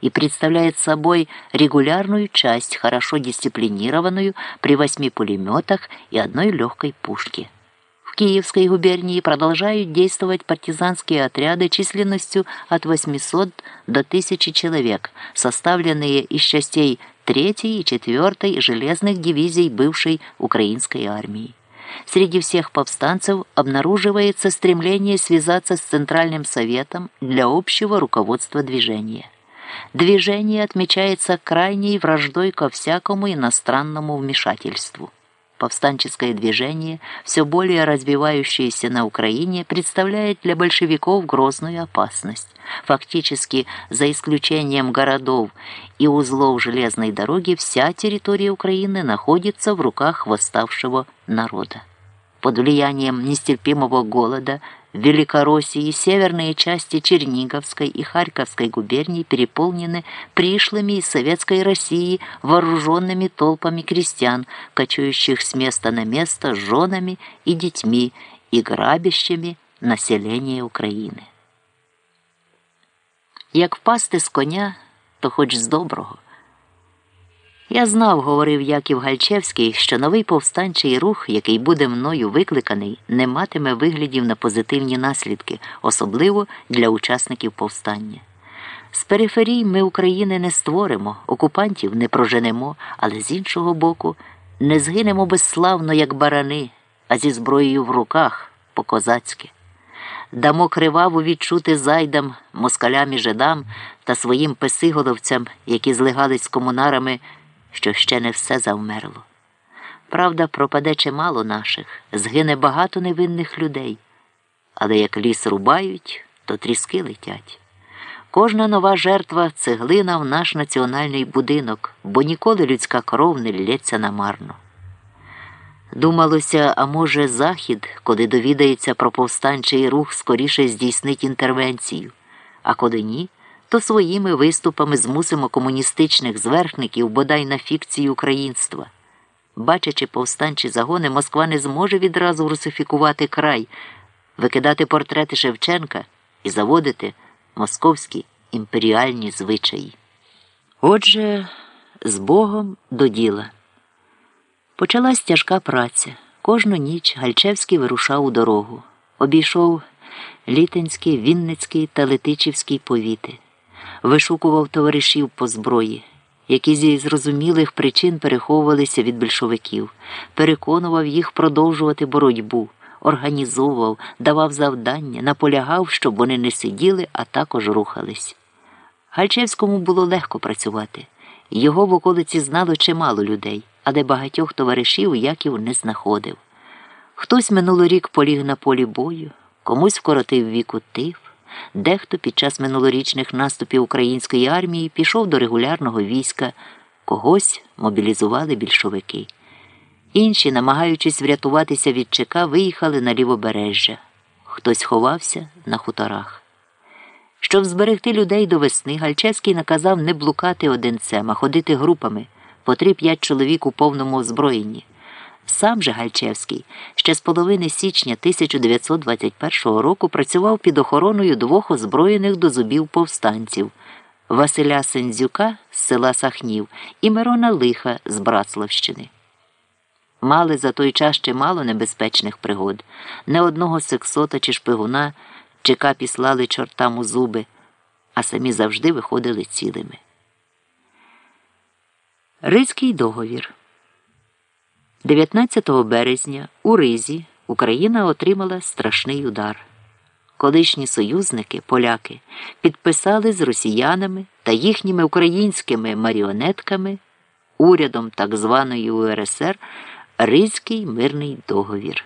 и представляет собой регулярную часть, хорошо дисциплинированную при восьми пулеметах и одной легкой пушке. В Киевской губернии продолжают действовать партизанские отряды численностью от 800 до 1000 человек, составленные из частей 3 и 4 железных дивизий бывшей украинской армии. Среди всех повстанцев обнаруживается стремление связаться с Центральным Советом для общего руководства движения. Движение отмечается крайней враждой ко всякому иностранному вмешательству. Повстанческое движение, все более развивающееся на Украине, представляет для большевиков грозную опасность. Фактически, за исключением городов и узлов железной дороги, вся территория Украины находится в руках восставшего народа. Под влиянием нестерпимого голода Великороссии северные части Черниговской и Харьковской губерний переполнены пришлыми из Советской России вооруженными толпами крестьян, кочующих с места на место с женами и детьми и грабящими население України. Як впасти з коня, то хоч з доброго. Я знав, говорив Яків Гальчевський, що новий повстанчий рух, який буде мною викликаний, не матиме виглядів на позитивні наслідки, особливо для учасників повстання. З периферій ми України не створимо, окупантів не проженемо, але з іншого боку не згинемо безславно, як барани, а зі зброєю в руках по козацьки. Дамо криваву відчути зайдам, москалям і жидам та своїм песиголовцям, які злигались з комунарами що ще не все завмерло. Правда, пропаде чимало наших, згине багато невинних людей, але як ліс рубають, то тріски летять. Кожна нова жертва цеглина в наш національний будинок, бо ніколи людська кров не лється намарно. Думалося, а може, Захід, коли довідається про повстанчий рух, скоріше здійснить інтервенцію, а коли ні то своїми виступами змусимо комуністичних зверхників бодай на фікції українства. Бачачи повстанчі загони, Москва не зможе відразу русифікувати край, викидати портрети Шевченка і заводити московські імперіальні звичаї. Отже, з Богом до діла. Почалась тяжка праця. Кожну ніч Гальчевський вирушав у дорогу. Обійшов Літинський, Вінницький та Летичівський повіти вишукував товаришів по зброї, які зі зрозумілих причин переховувалися від більшовиків, переконував їх продовжувати боротьбу, організовував, давав завдання, наполягав, щоб вони не сиділи, а також рухались. Гальчевському було легко працювати. Його в околиці знало чимало людей, але багатьох товаришів Яків не знаходив. Хтось минулорік поліг на полі бою, комусь вкоротив віку тиф. Дехто під час минулорічних наступів української армії пішов до регулярного війська, когось мобілізували більшовики. Інші, намагаючись врятуватися від ЧК, виїхали на лівобережжя. Хтось ховався на хуторах. Щоб зберегти людей до весни, Гальчевський наказав не блукати одинцем, а ходити групами по три-п'ять чоловік у повному озброєнні. Сам же Гальчевський ще з половини січня 1921 року працював під охороною двох озброєних до зубів повстанців Василя Сензюка з села Сахнів і Мирона Лиха з Братславщини. Мали за той час чимало небезпечних пригод, не одного сексота чи шпигуна чека післали чортам у зуби, а самі завжди виходили цілими. Рицький договір 19 березня у Ризі Україна отримала страшний удар. Колишні союзники, поляки, підписали з росіянами та їхніми українськими маріонетками урядом так званої УРСР Ризький мирний договір.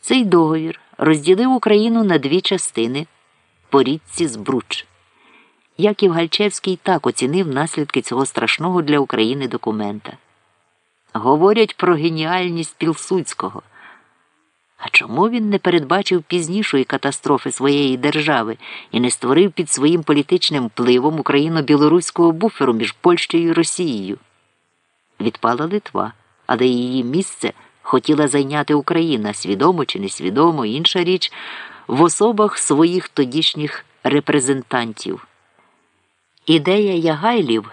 Цей договір розділив Україну на дві частини по річці Збруч. Яків Гальчевський так оцінив наслідки цього страшного для України документа. Говорять про геніальність Пілсудського. А чому він не передбачив пізнішої катастрофи своєї держави і не створив під своїм політичним впливом україно-білоруського буферу між Польщею і Росією? Відпала Литва, але її місце хотіла зайняти Україна, свідомо чи несвідомо, інша річ, в особах своїх тодішніх репрезентантів. Ідея Ягайлів